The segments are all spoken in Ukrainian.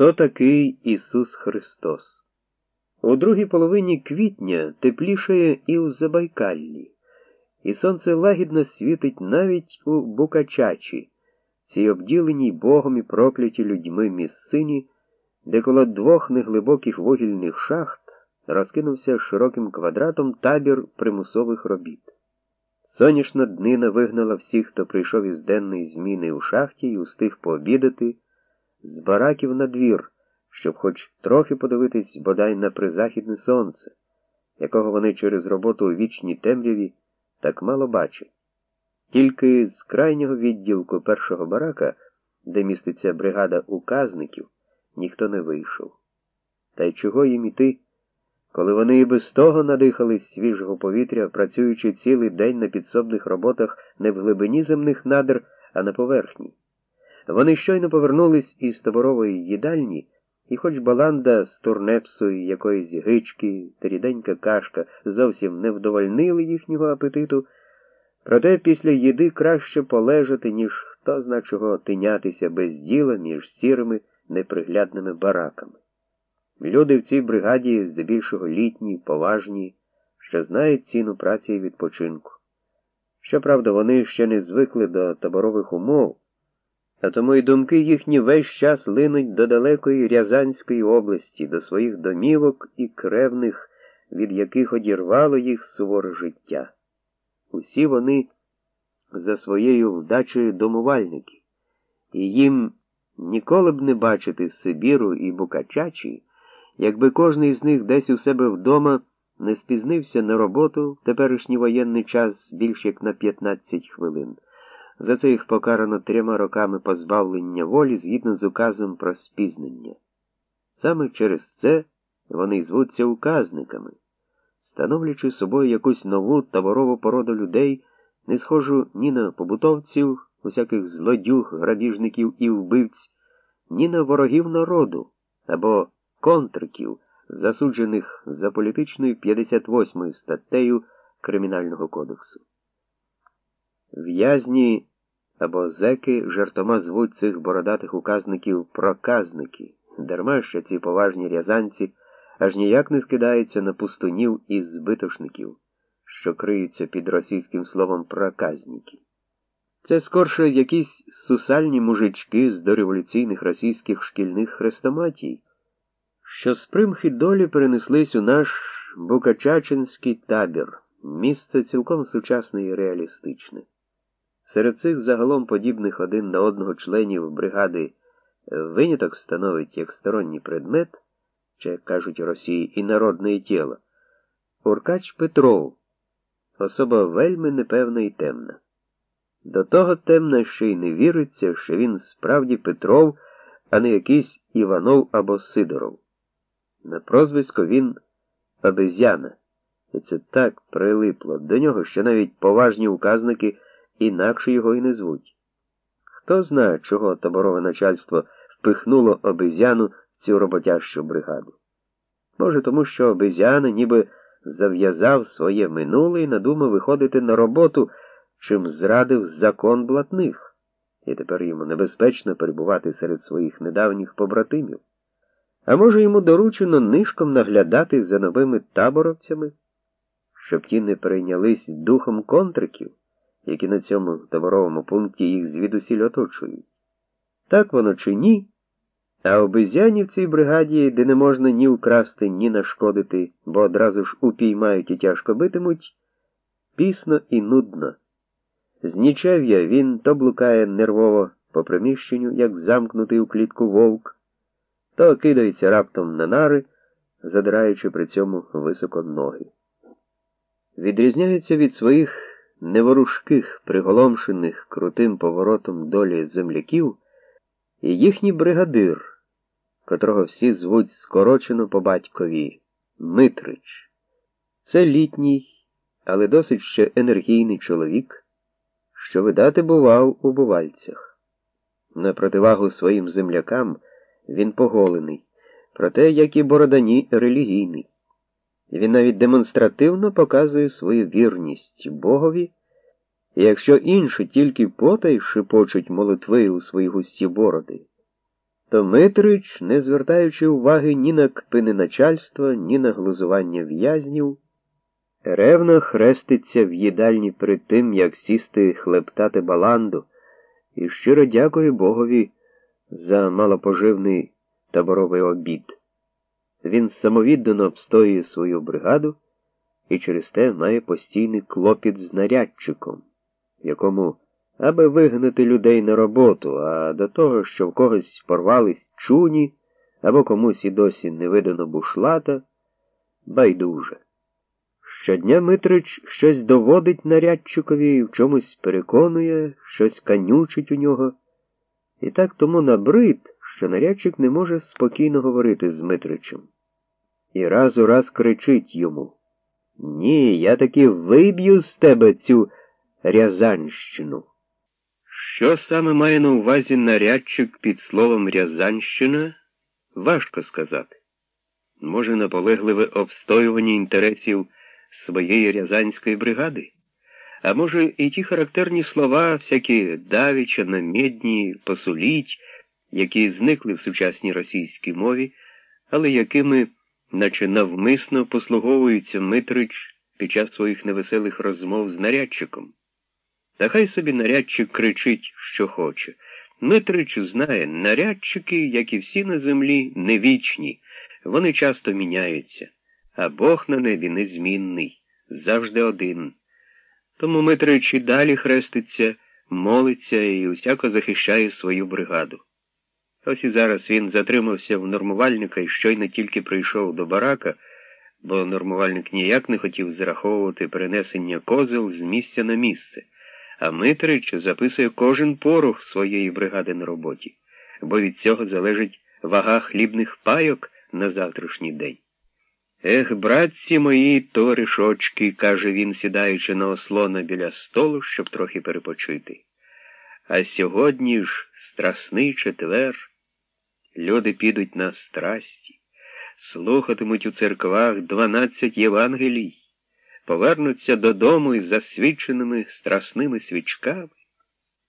Хто такий Ісус Христос? У другій половині квітня теплішає і у Забайкаллі, і сонце лагідно світить навіть у Букачачі, цій обділеній Богом і прокляті людьми місцині, де коло двох неглибоких вугільних шахт розкинувся широким квадратом табір примусових робіт. Сонячна днина вигнала всіх, хто прийшов із денної зміни у шахті і устиг пообідати, з бараків на двір, щоб хоч трохи подивитись бодай на призахідне сонце, якого вони через роботу у вічній темряві так мало бачать. Тільки з крайнього відділку першого барака, де міститься бригада указників, ніхто не вийшов. Та й чого їм іти? коли вони і без того надихались свіжого повітря, працюючи цілий день на підсобних роботах не в глибині земних надр, а на поверхні. Вони щойно повернулись із таборової їдальні, і хоч баланда з турнепсу і якоїсь гички та кашка зовсім не вдовольнили їхнього апетиту, проте після їди краще полежати, ніж хто зна чого тинятися без діла між сірими неприглядними бараками. Люди в цій бригаді здебільшого літні, поважні, що знають ціну праці і відпочинку. Щоправда, вони ще не звикли до таборових умов, а тому й думки їхні весь час линуть до далекої Рязанської області, до своїх домівок і кревних, від яких одірвало їх суворе життя. Усі вони за своєю вдачею домувальники, і їм ніколи б не бачити Сибіру і Букачачі якби кожний з них десь у себе вдома не спізнився на роботу теперішній воєнний час більш як на 15 хвилин. За це їх покарано трьома роками позбавлення волі згідно з указом про спізнення. Саме через це вони звуться указниками, становлячи собою якусь нову таборову породу людей, не схожу ні на побутовців, усяких злодюг, грабіжників і вбивць, ні на ворогів народу або контриків, засуджених за політичною 58 статтею Кримінального кодексу. В'язні або зеки жартома звуть цих бородатих указників проказники, дарма що ці поважні рязанці аж ніяк не скидаються на пустунів і збитошників, що криються під російським словом проказники. Це скорше якісь сусальні мужички з дореволюційних російських шкільних хрестоматій що з примхи долі перенеслись у наш Букачачинський табір, місце цілком сучасне і реалістичне. Серед цих загалом подібних один на одного членів бригади виняток становить як сторонній предмет, чи, як кажуть у Росії, народне тіло, Уркач Петров, особа вельми непевна і темна. До того темна, що й не віриться, що він справді Петров, а не якийсь Іванов або Сидоров. На прозвисько він обезьяна, і це так прилипло до нього, що навіть поважні указники інакше його і не звуть. Хто знає, чого таборове начальство впихнуло обезьяну в цю роботящу бригаду? Може, тому що обезьяна ніби зав'язав своє минуле і надумав виходити на роботу, чим зрадив закон блатних, і тепер йому небезпечно перебувати серед своїх недавніх побратимів. А може, йому доручено нишком наглядати за новими таборовцями, щоб ті не перейнялись духом контриків, які на цьому таборовому пункті їх звідусіль оточують. Так воно чи ні? А обезьяні в цій бригаді, де не можна ні украсти, ні нашкодити, бо одразу ж упіймають і тяжко битимуть, пісно і нудно. З нічев'я він то блукає нервово по приміщенню, як замкнутий у клітку вовк то кидається раптом на нари, задираючи при цьому високо ноги. Відрізняються від своїх неворушких, приголомшених крутим поворотом долі земляків і їхній бригадир, котрого всі звуть скорочено по батькові Митрич. Це літній, але досить ще енергійний чоловік, що видати бував у бувальцях. На противагу своїм землякам. Він поголений, проте, як і бородані, релігійний. Він навіть демонстративно показує свою вірність Богові, і якщо інші тільки потай шепочуть молитви у свої густі бороди, то Митрич, не звертаючи уваги ні на кпини начальства, ні на глузування в'язнів, ревно хреститься в їдальні перед тим, як сісти хлептати баланду, і щиро дякує Богові за малопоживний таборовий обід. Він самовіддано обстоює свою бригаду і через те має постійний клопіт з нарядчиком, якому, аби вигнати людей на роботу, а до того, що в когось порвались чуні або комусь і досі не видано бушлата, байдуже. Щодня Митрич щось доводить нарядчикові, в чомусь переконує, щось канючить у нього. І так тому набрид, що нарядчик не може спокійно говорити з Митричем. І раз у раз кричить йому Ні, я таки виб'ю з тебе цю Рязанщину. Що саме має на увазі нарядчик під словом Рязанщина, важко сказати. Може, наполегливе обстоювання інтересів своєї рязанської бригади? А може, і ті характерні слова, всякі давіча, намідні, посуліть, які зникли в сучасній російській мові, але якими, наче навмисно послуговуються Митрич під час своїх невеселих розмов з нарядчиком. Та хай собі нарядчик кричить, що хоче. Митрич знає, нарядчики, як і всі на землі, не вічні, вони часто міняються, а Бог на небі незмінний, завжди один. Тому Митрич і далі хреститься, молиться і усяко захищає свою бригаду. Ось і зараз він затримався в нормувальника і щойно тільки прийшов до барака, бо нормувальник ніяк не хотів зараховувати перенесення козел з місця на місце, а Митрич записує кожен порох своєї бригади на роботі, бо від цього залежить вага хлібних пайок на завтрашній день. Ех, братці мої товаришочки, каже він, сідаючи на ослона біля столу, щоб трохи перепочити. А сьогодні ж страсний четвер. Люди підуть на страсті, слухатимуть у церквах дванадцять Євангелій, повернуться додому із засвідченими страсними свічками.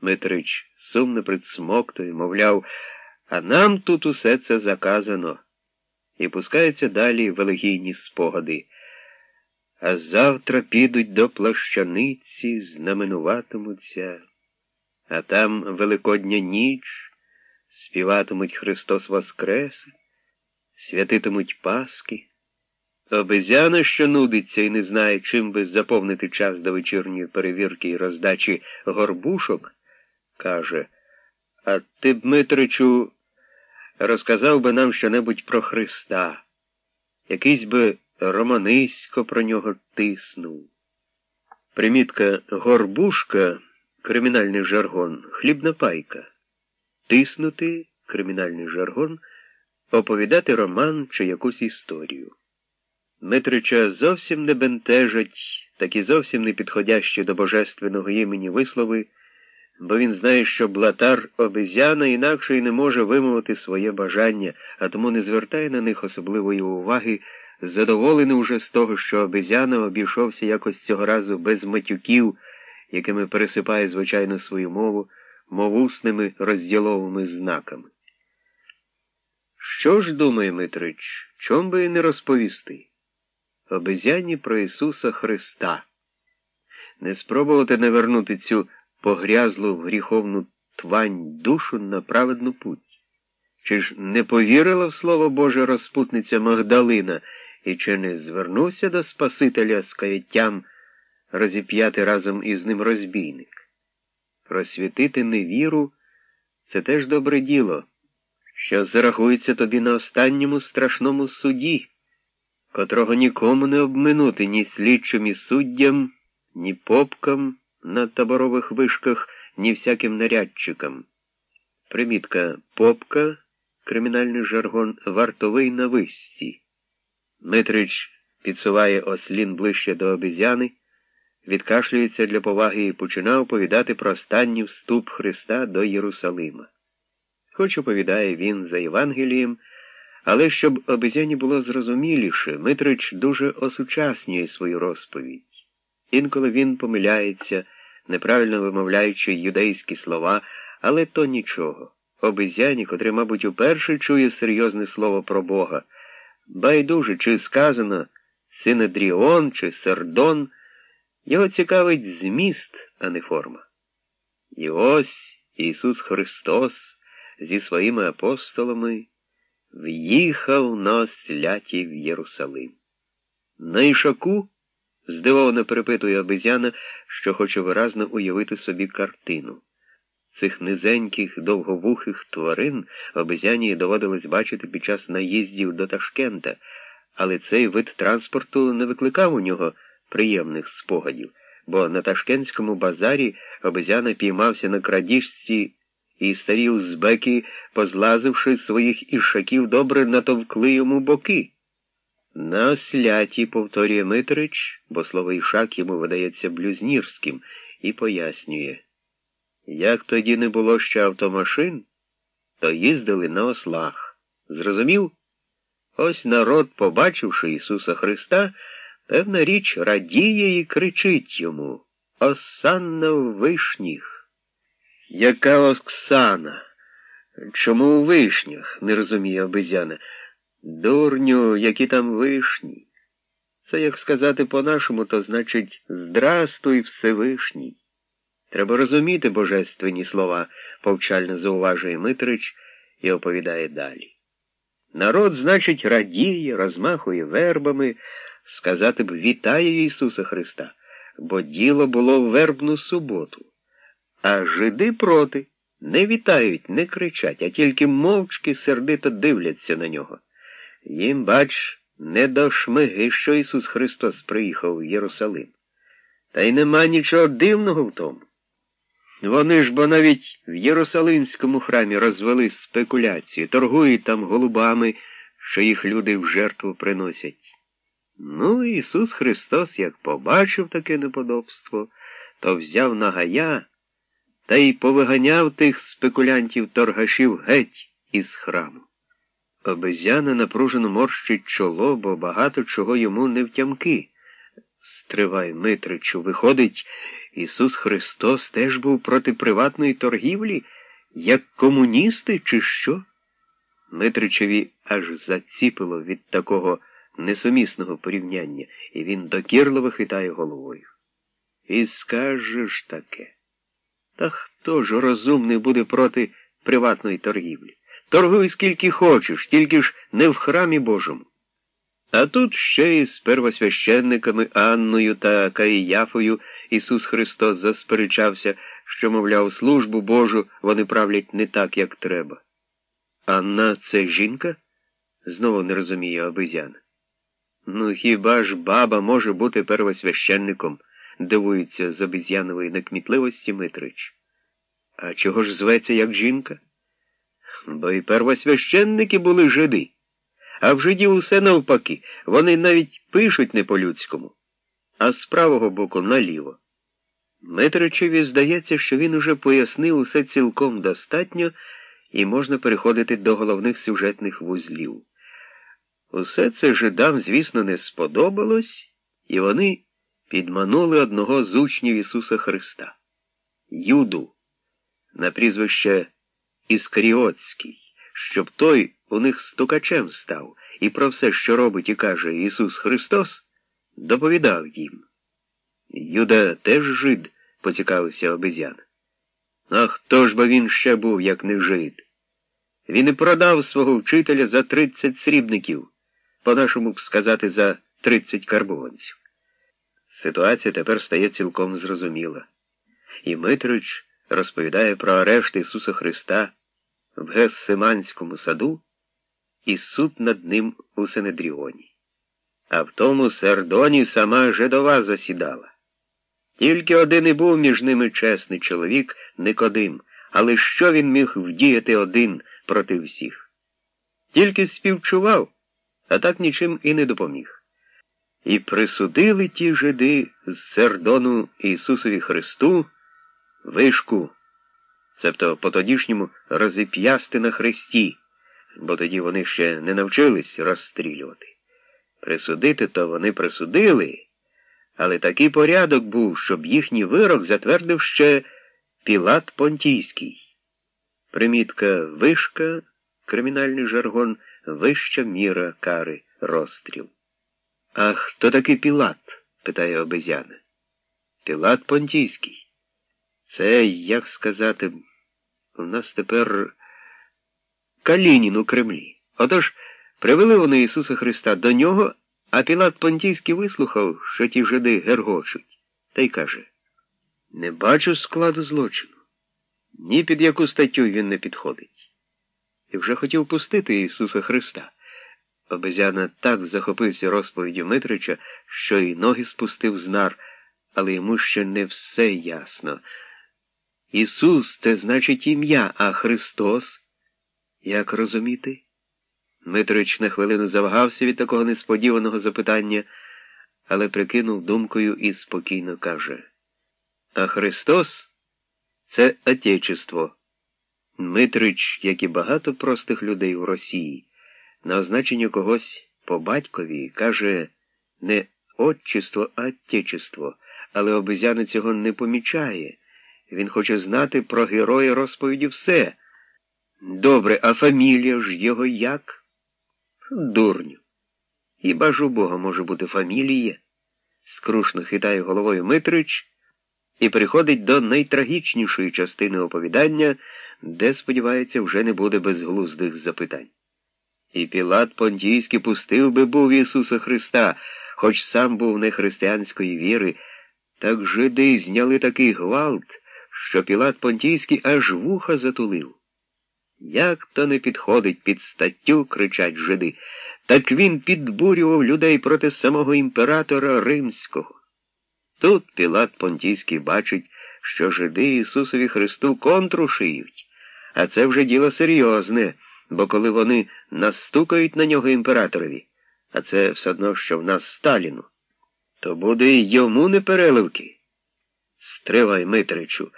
Митрич сумно присмоктує, мовляв, а нам тут усе це заказано і пускаються далі велигійні спогади. А завтра підуть до плащаниці, знаменуватимуться, а там Великодня ніч, співатимуть Христос Воскресе, святитимуть Паски. Обезяна, що нудиться і не знає, чим би заповнити час до вечірньої перевірки і роздачі горбушок, каже, а ти, Дмитричу, розказав би нам щонебудь про Христа, якийсь би романисько про нього тиснув. Примітка горбушка, кримінальний жаргон, хлібна пайка. Тиснути кримінальний жаргон, оповідати роман чи якусь історію. Митрича зовсім не бентежать, такі зовсім не підходящі до божественного імені вислови бо він знає, що блатар обезяна інакше й не може вимовити своє бажання, а тому не звертає на них особливої уваги, задоволений уже з того, що обезяна обійшовся якось цього разу без матюків, якими пересипає, звичайно, свою мову, мовусними розділовими знаками. Що ж думає Митрич, чом би і не розповісти? Обезяні про Ісуса Христа. Не спробувати навернути цю погрязлу в гріховну твань душу на праведну путь? Чи ж не повірила в слово Боже розпутниця Магдалина і чи не звернувся до Спасителя з каяттям розіп'яти разом із ним розбійник? Просвітити невіру це теж добре діло, що зарахується тобі на останньому страшному суді, котрого нікому не обминути ні слідчим і суддям, ні попкам на таборових вишках ні всяким нарядчикам. Примітка попка, кримінальний жаргон, вартовий на висці. Митрич підсуває ослін ближче до обізяни, відкашлюється для поваги і починає оповідати про останній вступ Христа до Єрусалима. Хоч оповідає він за Євангелієм, але щоб обезяні було зрозуміліше, Митрич дуже осучаснює свою розповідь. Інколи він помиляється неправильно вимовляючи юдейські слова, але то нічого. обезьяні, котрий, мабуть, уперше чує серйозне слово про Бога. Байдуже, чи сказано Синедріон чи Сердон, його цікавить зміст, а не форма. І ось Ісус Христос зі своїми апостолами в'їхав на осляті в Єрусалим. На ішаку? здивовано перепитує обезьяна, що хоче виразно уявити собі картину. Цих низеньких, довговухих тварин обезьяні доводилось бачити під час наїздів до Ташкента, але цей вид транспорту не викликав у нього приємних спогадів, бо на Ташкентському базарі обезьяна піймався на крадіжці і старі узбеки, позлазивши своїх ішаків, добре натовкли йому боки. На осляті, повторює Митрич, бо слово ішак йому видається блюзнірським, і пояснює. Як тоді не було ще автомашин, то їздили на ослах. Зрозумів? Ось народ, побачивши Ісуса Христа, певна річ радіє і кричить йому Осанна в вишніх. Яка Оксана? Чому у вишнях? не розуміє обезяна. Дурню, які там вишні. Це як сказати по-нашому, то значить Здрастуй Всевишній. Треба розуміти божественні слова, повчально зауважує Митрич і оповідає далі. Народ, значить, радіє, розмахує вербами, сказати б вітає Ісуса Христа, бо діло було в вербну суботу. А жиди проти не вітають, не кричать, а тільки мовчки сердито дивляться на нього. Їм, бач, не до шмиги, що Ісус Христос приїхав в Єрусалим. Та й нема нічого дивного в тому. Вони ж бо навіть в Єрусалимському храмі розвели спекуляції, торгують там голубами, що їх люди в жертву приносять. Ну, Ісус Христос, як побачив таке неподобство, то взяв нагая та й повиганяв тих спекулянтів торгашів геть із храму. Обезяна напружено морщить чоло, бо багато чого йому не втямки. Стривай, Митричу, виходить, Ісус Христос теж був проти приватної торгівлі, як комуністи, чи що? Митричеві аж заціпило від такого несумісного порівняння, і він докірливо хитає головою. І скажеш таке. Та хто ж розумний буде проти приватної торгівлі? Торгуй скільки хочеш, тільки ж не в храмі Божому. А тут ще із первосвященниками Анною та Каїяфою Ісус Христос засперечався, що, мовляв, службу Божу вони правлять не так, як треба. Анна це жінка? Знову не розуміє обезяна. Ну, хіба ж баба може бути первосвященником? дивується з обезьянової некмітливості Митрич. А чого ж зветься як жінка? Бо і первосвященники були жиди. А в жидів усе навпаки, вони навіть пишуть не по-людському, а з правого боку наліво. Митричеві здається, що він уже пояснив усе цілком достатньо і можна переходити до головних сюжетних вузлів. Усе це жидам, звісно, не сподобалось, і вони підманули одного з учнів Ісуса Христа, Юду, на прізвище Іскаріотський, щоб той у них стукачем став і про все, що робить і каже Ісус Христос, доповідав їм. Юда теж жид, поцікавився обезян. А хто ж бо він ще був, як не жид? Він і продав свого вчителя за тридцять срібників, по-нашому б сказати, за тридцять карбованців. Ситуація тепер стає цілком зрозуміла. І Митрич розповідає про арешт Ісуса Христа в Гессиманському саду і суд над ним у Сенедріоні. А в тому сердоні сама жидова засідала. Тільки один і був між ними чесний чоловік Никодим, але що він міг вдіяти один проти всіх? Тільки співчував, а так нічим і не допоміг. І присудили ті жиди з сердону Ісусові Христу вишку, цебто по тодішньому розіп'ясти на хресті бо тоді вони ще не навчились розстрілювати. Присудити то вони присудили, але такий порядок був, щоб їхній вирок затвердив ще Пілат Понтійський. Примітка вишка, кримінальний жаргон, вища міра кари, розстріл. А хто такий Пілат? питає обезяна. Пілат Понтійський. Це, як сказати, у нас тепер Калінін у Кремлі. Отож, привели вони Ісуса Христа до нього, а Пілат Понтійський вислухав, що ті жиди гергочуть, та й каже: Не бачу складу злочину. Ні під яку статтю він не підходить. І вже хотів пустити Ісуса Христа. Обезяна так захопився розповіддю Митрича, що й ноги спустив з нар, але йому ще не все ясно. Ісус це значить ім'я, а Христос. Як розуміти? Митрич на хвилину завагався від такого несподіваного запитання, але прикинув думкою і спокійно каже: А Христос це Отечество. Митрич, як і багато простих людей в Росії, на означення когось по батькові каже не отчество, а отечество, але обезяна цього не помічає. Він хоче знати про героя розповіді все. Добре, а фамілія ж його як? Дурню. Хіба ж у Бога може бути фамілія? Скрушно хитає головою Митрич і приходить до найтрагічнішої частини оповідання, де, сподівається, вже не буде безглуздих запитань. І Пілат Понтійський пустив би був Ісуса Христа, хоч сам був не християнської віри, так жиди зняли такий гвалт, що Пілат Понтійський аж вуха затулив. Як то не підходить під статтю, кричать жиди, так він підбурював людей проти самого імператора Римського. Тут Пілат Понтійський бачить, що жиди Ісусові Христу контру шиють, а це вже діло серйозне, бо коли вони настукають на нього імператорові, а це все одно, що в нас Сталіну, то буде й йому не переливки. Стривай, Митричу.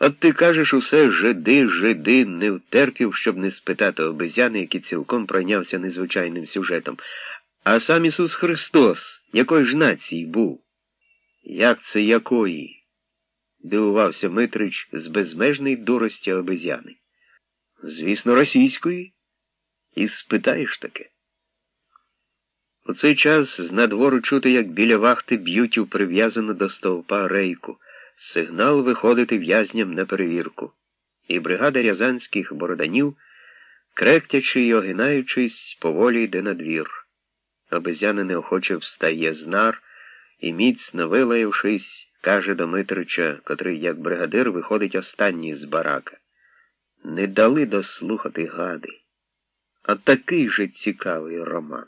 От ти кажеш усе жиди, жиди, не втерпів, щоб не спитати обезяни, який цілком пройнявся незвичайним сюжетом. А сам Ісус Христос, якої ж нації був? Як це якої? Дивувався Митрич з безмежної дурості обезяни. Звісно, російської. І спитаєш таке. У цей час з надвору чути, як біля вахти б'ють у прив'язану до стовпа рейку. Сигнал виходити в'язням на перевірку. І бригада рязанських бороданів, кректячи й огинаючись, поволі йде на двір. Обезяна неохоче встає з нар і, міцно вилаявшись, каже до Митрича, котрий, як бригадир, виходить останній з барака. Не дали дослухати гади. А такий же цікавий роман.